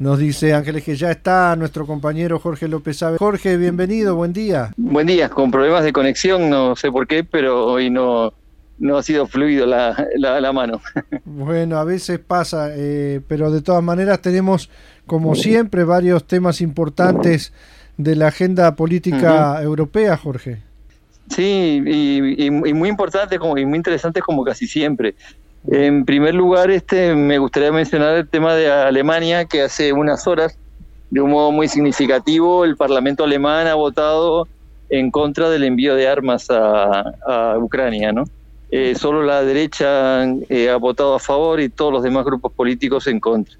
Nos dice Ángeles que ya está nuestro compañero Jorge López Abe. Jorge, bienvenido, buen día. Buen día, con problemas de conexión, no sé por qué, pero hoy no, no ha sido fluido la, la, mano. Bueno, a veces pasa, eh, pero de todas maneras tenemos, como siempre, varios temas importantes de la agenda política europea, Jorge. Sí, y, y, muy importantes como, y muy interesantes como casi siempre. En primer lugar, este, me gustaría mencionar el tema de Alemania, que hace unas horas, de un modo muy significativo, el Parlamento alemán ha votado en contra del envío de armas a, Ucrania, ¿no? Eh, solo la derecha eh, ha votado a favor y todos los demás grupos políticos en contra.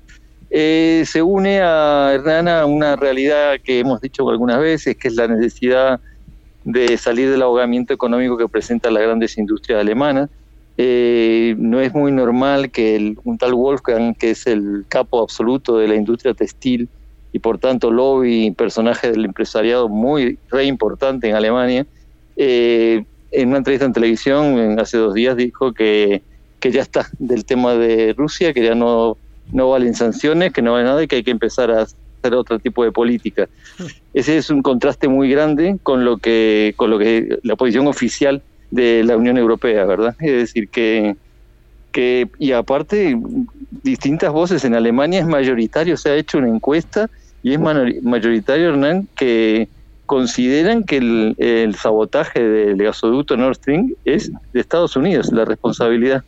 Eh, se une a Hernán a una realidad que hemos dicho algunas veces, que es la necesidad de salir del ahogamiento económico que presentan las grandes industrias alemanas eh, no es muy normal que el, un tal Wolfgang, que es el capo absoluto de la industria textil y por tanto lobby, personaje del empresariado muy re importante en Alemania, eh, en una entrevista en televisión hace dos días dijo que, que ya está del tema de Rusia, que ya no, no valen sanciones, que no vale nada y que hay que empezar a hacer otro tipo de política. Ese es un contraste muy grande con lo que, con lo que la posición oficial de la Unión Europea, ¿verdad? Es decir, que, que y aparte, distintas voces en Alemania es mayoritario, se ha hecho una encuesta y es mayoritario, Hernán, que consideran que el, sabotaje del gasoducto Nord Stream es de Estados Unidos, la responsabilidad.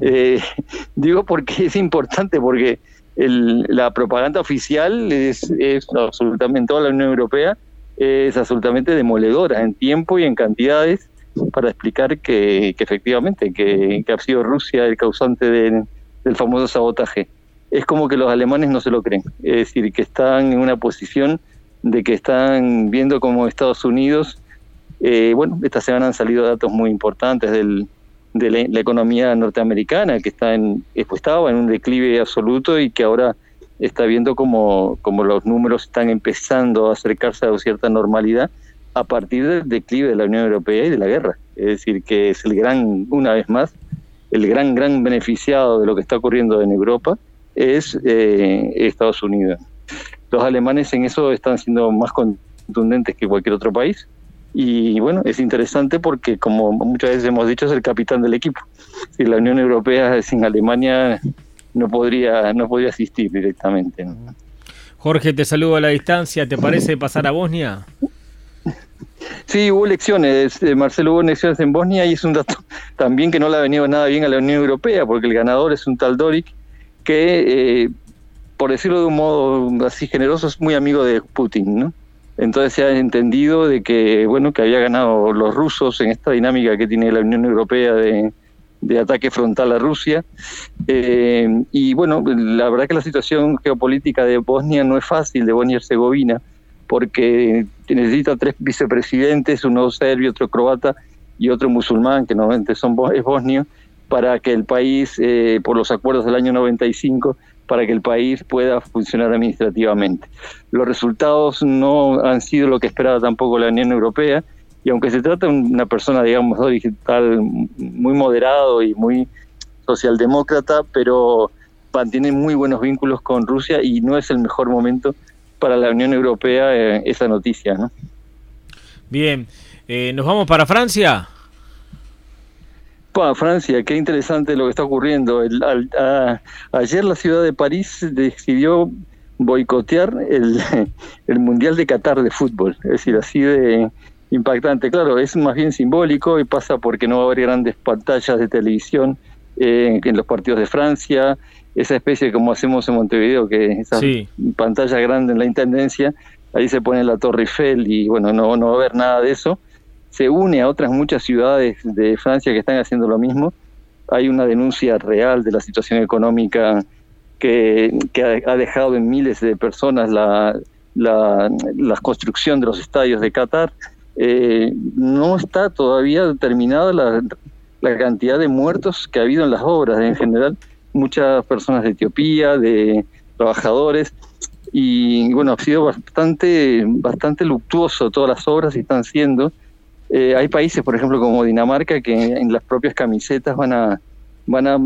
Eh, digo porque es importante, porque la propaganda oficial es, es absolutamente, toda la Unión Europea es absolutamente demoledora en tiempo y en cantidades para explicar que, efectivamente que, ha sido Rusia el causante del famoso sabotaje. Es como que los alemanes no se lo creen, es decir, que están en una posición de que están viendo como Estados Unidos, eh, bueno, esta semana han salido datos muy importantes del, de la, economía norteamericana, que está en, estaba en un declive absoluto y que ahora está viendo como, como los números están empezando a acercarse a cierta normalidad a partir del declive de la Unión Europea y de la guerra. Es decir, que es el gran, una vez más, el gran, gran beneficiado de lo que está ocurriendo en Europa es eh, Estados Unidos. Los alemanes en eso están siendo más contundentes que cualquier otro país. Y bueno, es interesante porque, como muchas veces hemos dicho, es el capitán del equipo. Si la Unión Europea sin Alemania no podría, no podría asistir directamente. Jorge, te saludo a la distancia. ¿Te parece pasar a Bosnia? Sí, hubo elecciones, eh, Marcelo, hubo elecciones en Bosnia y es un dato también que no le ha venido nada bien a la Unión Europea, porque el ganador es un tal Doric que, eh, por decirlo de un modo así generoso, es muy amigo de Putin, ¿no? Entonces se ha entendido de que, bueno, que había ganado los rusos en esta dinámica que tiene la Unión Europea de, ataque frontal a Rusia. Eh, y bueno, la verdad que la situación geopolítica de Bosnia no es fácil, de Bosnia y Herzegovina porque necesita tres vicepresidentes, uno serbio, otro croata y otro musulmán, que normalmente son, es bosnio, para que el país, eh, por los acuerdos del año 95, para que el país pueda funcionar administrativamente. Los resultados no han sido lo que esperaba tampoco la Unión Europea, y aunque se trata de una persona, digamos, digital muy moderado y muy socialdemócrata, pero mantiene muy buenos vínculos con Rusia y no es el mejor momento para la Unión Europea eh, esa noticia. ¿no? Bien, eh, ¿nos vamos para Francia? Para Francia, qué interesante lo que está ocurriendo. ayer la ciudad de París decidió boicotear el, el Mundial de Qatar de fútbol, es decir, así de impactante. Claro, es más bien simbólico y pasa porque no va a haber grandes pantallas de televisión eh, en los partidos de Francia, esa especie como hacemos en Montevideo, que esa pantalla grande en la Intendencia, ahí se pone la Torre Eiffel y bueno, no, no va a haber nada de eso. Se une a otras muchas ciudades de Francia que están haciendo lo mismo. Hay una denuncia real de la situación económica que, ha dejado en miles de personas la, la, construcción de los estadios de Qatar. Eh, no está todavía determinada la, la cantidad de muertos que ha habido en las obras en general muchas personas de Etiopía, de trabajadores, y bueno, ha sido bastante, bastante luctuoso todas las obras y están siendo. Eh, hay países, por ejemplo, como Dinamarca, que en las propias camisetas van a, van a,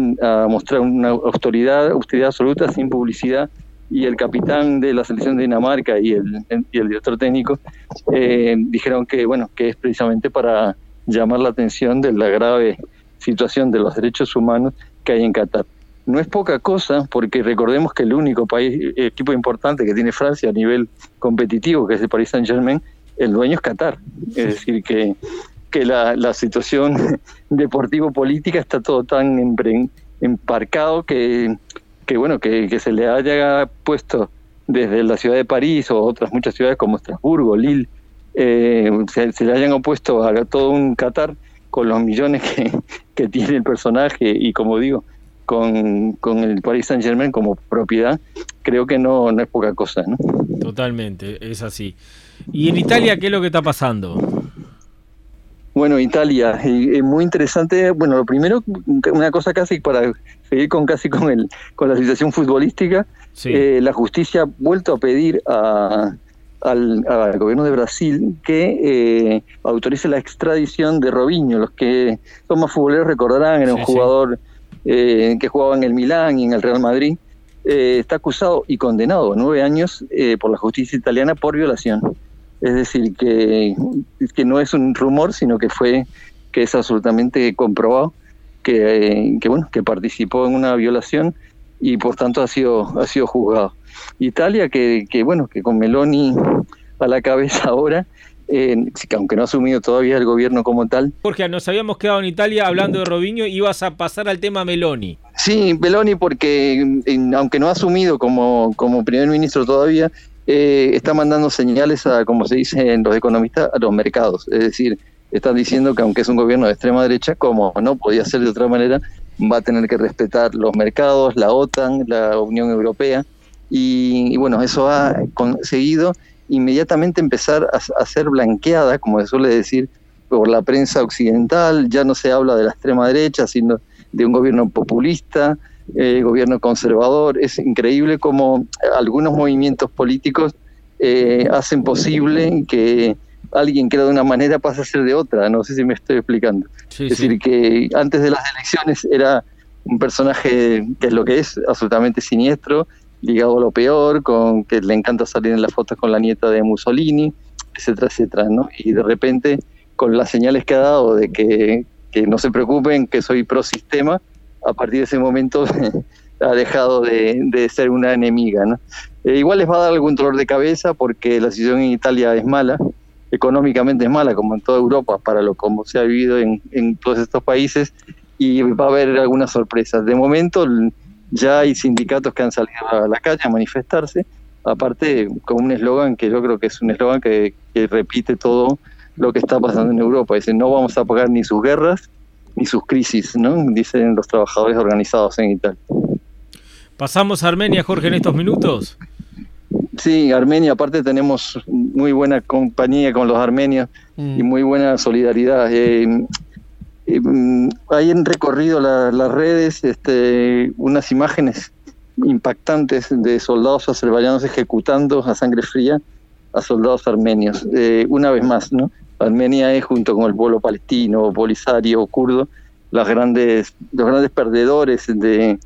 mostrar una austeridad, austeridad absoluta sin publicidad y el capitán de la selección de Dinamarca y el, y el director técnico eh, dijeron que, bueno, que es precisamente para llamar la atención de la grave situación de los derechos humanos que hay en Qatar. No es poca cosa, porque recordemos que el único país, equipo importante que tiene Francia a nivel competitivo, que es el Paris Saint-Germain, el dueño es Qatar. Es decir, que, que la, la situación deportivo-política está todo tan emparcado que que bueno, que, se le haya puesto desde la ciudad de París o otras muchas ciudades como Estrasburgo, Lille, eh, se, le hayan opuesto a todo un Qatar con los millones que, tiene el personaje y como digo, con, con el Paris Saint Germain como propiedad, creo que no, no es poca cosa. ¿no? Totalmente, es así. ¿Y en Italia qué es lo que está pasando? Bueno, Italia, es muy interesante. Bueno, lo primero, una cosa casi para seguir con casi con el con la situación futbolística, eh, la justicia ha vuelto a pedir a, al, gobierno de Brasil que eh, autorice la extradición de Robinho. Los que son más futboleros recordarán, era un jugador eh, que jugaba en el Milán y en el Real Madrid. está acusado y condenado a nueve años por la justicia italiana por violación. Es decir, que, que no es un rumor, sino que fue que es absolutamente comprobado que, que, bueno que participó en una violación y por tanto ha sido ha sido juzgado. Italia que, que bueno que con Meloni a la cabeza ahora eh, aunque no ha asumido todavía el gobierno como tal. Jorge, nos habíamos quedado en Italia hablando de Robinho y ibas a pasar al tema Meloni. Sí, Meloni porque aunque no ha asumido como, como primer ministro todavía, eh, está mandando señales a, como se dice en los economistas, a los mercados. Es decir, están diciendo que aunque es un gobierno de extrema derecha, como no podía ser de otra manera, va a tener que respetar los mercados, la OTAN, la Unión Europea. Y, bueno, eso ha conseguido inmediatamente empezar a, a, ser blanqueada, como se suele decir, por la prensa occidental. Ya no se habla de la extrema derecha, sino de un gobierno populista eh, gobierno conservador. Es increíble cómo algunos movimientos políticos eh, hacen posible que alguien que era de una manera pase a ser de otra. No sé si me estoy explicando. es decir, que antes de las elecciones era un personaje que es lo que es, absolutamente siniestro, ligado a lo peor, con que le encanta salir en las fotos con la nieta de Mussolini, etcétera, etcétera, ¿no? Y de repente, con las señales que ha dado de que, que no se preocupen, que soy pro sistema, a partir de ese momento ha dejado de, ser una enemiga. ¿no? Eh, igual les va a dar algún dolor de cabeza porque la situación en Italia es mala, económicamente es mala, como en toda Europa, para lo como se ha vivido en, todos estos países, y va a haber algunas sorpresas. De momento ya hay sindicatos que han salido a la calle a manifestarse, aparte con un eslogan que yo creo que es un eslogan que, que repite todo lo que está pasando en Europa. Dicen, no vamos a pagar ni sus guerras, ni sus crisis, ¿no? Dicen los trabajadores organizados en Italia. Pasamos a Armenia, Jorge, en estos minutos. Sí, Armenia, aparte tenemos muy buena compañía con los armenios y mm. muy buena solidaridad. Eh, eh, hay en recorrido las redes este, unas imágenes impactantes de soldados azerbaiyanos ejecutando a sangre fría a soldados armenios. Eh, una vez más, ¿no? Armenia es junto con el pueblo palestino, polisario, kurdo, las grandes, los grandes perdedores de,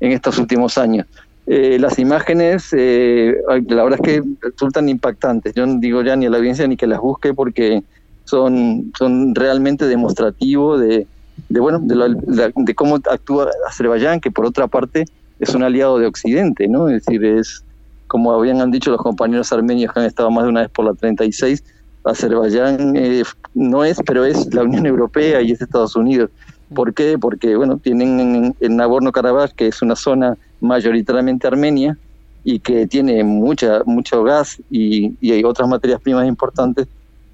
en estos últimos años. Eh, las imágenes, eh, la verdad es que resultan impactantes. Yo no digo ya ni a la audiencia ni que las busque porque son, son realmente demostrativos de, bueno, de, cómo actúa Azerbaiyán, que por otra parte es un aliado de Occidente, ¿no? Es decir, es como habían dicho los compañeros armenios que han estado más de una vez por la 36, Azerbaiyán eh, no es, pero es la Unión Europea y es Estados Unidos. ¿Por qué? Porque bueno, tienen en, Nagorno-Karabaj, que es una zona mayoritariamente armenia y que tiene mucha, mucho gas y, y hay otras materias primas importantes,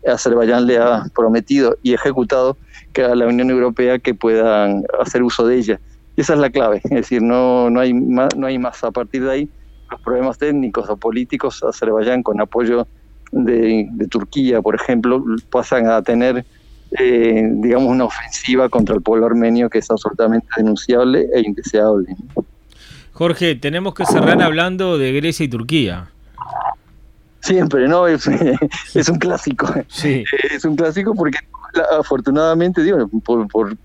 Azerbaiyán le ha prometido y ejecutado que a la Unión Europea que puedan hacer uso de ella. Y esa es la clave, es decir, no, no, hay más, no hay más. A partir de ahí, los problemas técnicos o políticos, Azerbaiyán con apoyo de, Turquía, por ejemplo, pasan a tener, eh, digamos, una ofensiva contra el pueblo armenio que es absolutamente denunciable e indeseable. Jorge, tenemos que cerrar hablando de Grecia y Turquía. Siempre, ¿no? Es, es un clásico. Sí. Es un clásico porque afortunadamente, digo, por, por,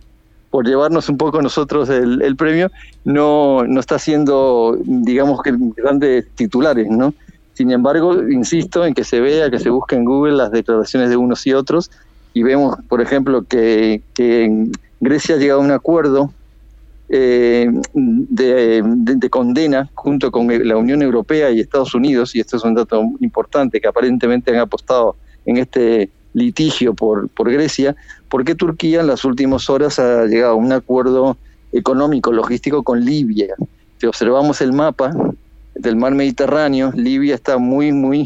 por llevarnos un poco nosotros el, premio, no, no está haciendo, digamos que grandes titulares, ¿no? Sin embargo, insisto en que se vea, que se busque en Google las declaraciones de unos y otros, y vemos, por ejemplo, que, que Grecia ha llegado a un acuerdo eh, de, condena junto con la Unión Europea y Estados Unidos, y esto es un dato importante, que aparentemente han apostado en este litigio por, por Grecia, porque Turquía en las últimas horas ha llegado a un acuerdo económico, logístico con Libia. Si observamos el mapa del mar Mediterráneo, Libia está muy, muy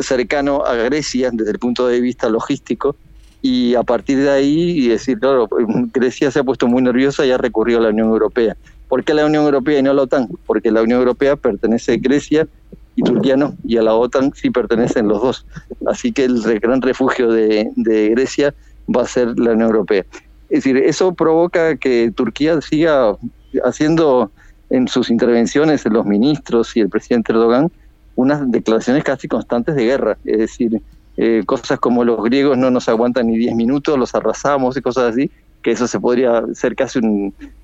cercano a Grecia desde el punto de vista logístico, y a partir de ahí y decir, claro, Grecia se ha puesto muy nerviosa y ha recurrido a la Unión Europea. ¿Por qué la Unión Europea y no la OTAN? Porque la Unión Europea pertenece a Grecia y Turquía no, y a la OTAN sí pertenecen los dos. Así que el gran refugio de, Grecia va a ser la Unión Europea. Es decir, eso provoca que Turquía siga haciendo en sus intervenciones, en los ministros y el presidente Erdogan, unas declaraciones casi constantes de guerra. Es decir, eh, cosas como los griegos no nos aguantan ni 10 minutos, los arrasamos y cosas así, que eso se podría ser casi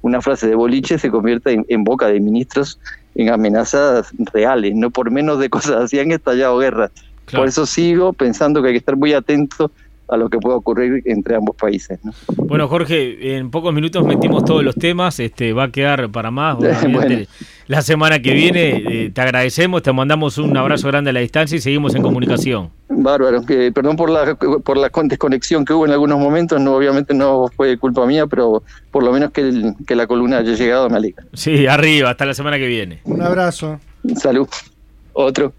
una frase de boliche, se convierte en, boca de ministros en amenazas reales, no por menos de cosas así han estallado guerras. Por eso sigo pensando que hay que estar muy atento a lo que pueda ocurrir entre ambos países. Bueno, Jorge, en pocos minutos metimos todos los temas, este va a quedar para más. La semana que viene eh, te agradecemos, te mandamos un abrazo grande a la distancia y seguimos en comunicación. Bárbaro, que, perdón por la, por la desconexión que hubo en algunos momentos, no obviamente no fue culpa mía, pero por lo menos que, que la columna haya llegado me alegra. Sí, arriba, hasta la semana que viene. Un abrazo. Salud. Otro.